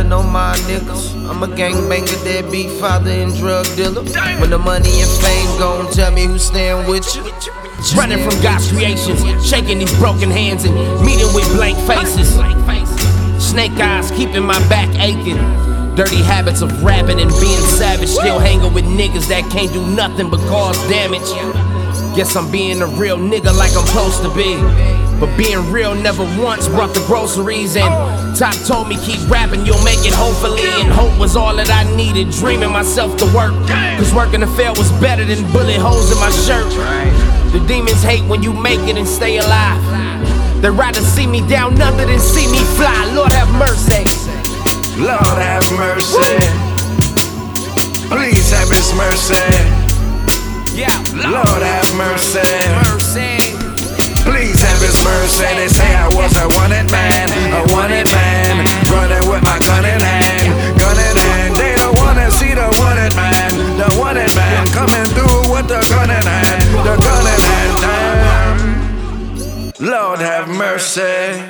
telling on my niggas. I'm a gangbanger, deadbeat father, and drug dealer. When the money and fame gone, tell me who's staying with you. Running from God's creations, shaking these broken hands and meeting with blank faces. Snake eyes keeping my back aching. Dirty habits of rapping and being savage. Still hanging with niggas that can't do nothing but cause damage. Guess I'm being a real nigga like I'm supposed to be. But being real never once brought the groceries and Top told me keep rapping, you'll make it hopefully. And hope was all that I needed, dreaming myself to work. Cause working to fail was better than bullet holes in my shirt. The demons hate when you make it and stay alive. They'd rather see me down under than see me fly. Lord have mercy. Lord have mercy. Please have His mercy. Yeah, Lord have mercy. mercy. Please have His mercy. They say I was a wanted man, a wanted man, running with my gun in hand, gun in hand. They don't wanna see the wanted man, the wanted man coming through with the gun in hand, the gun in hand. Damn. Lord have mercy.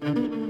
Mm-hmm.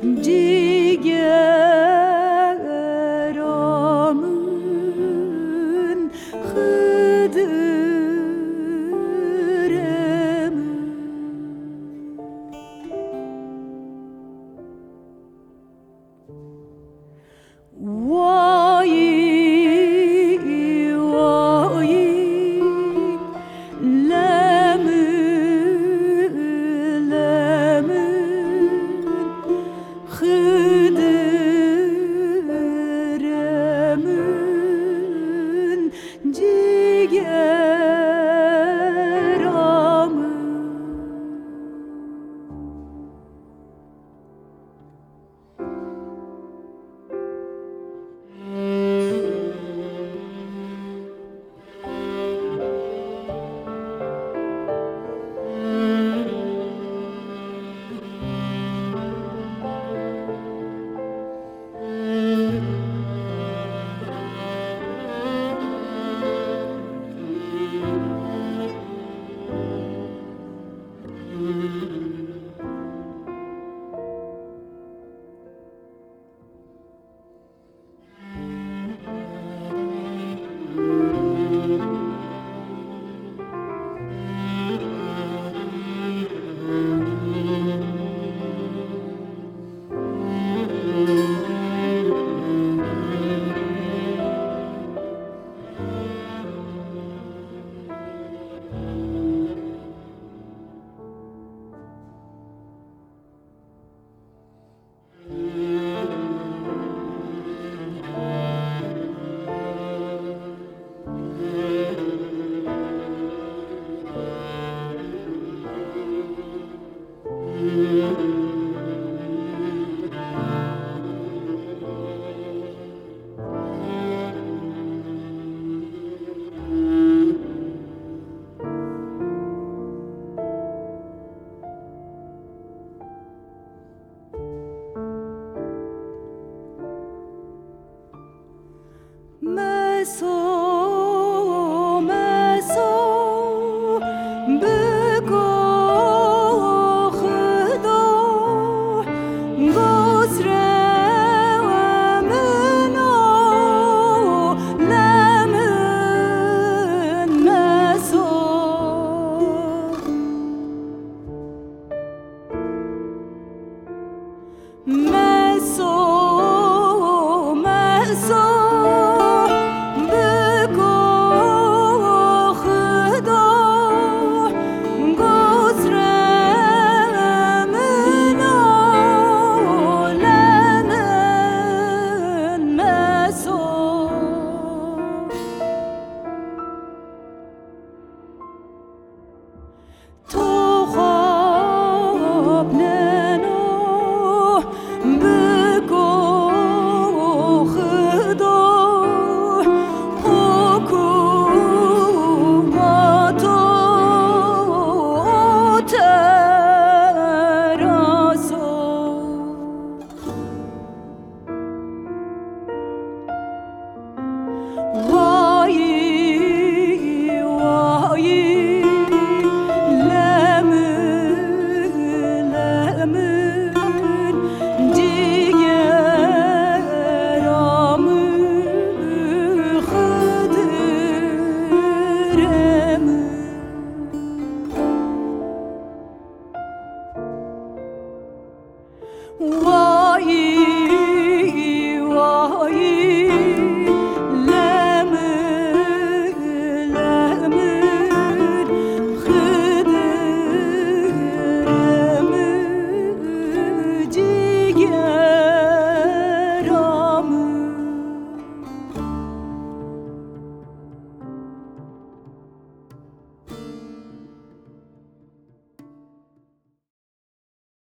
dear.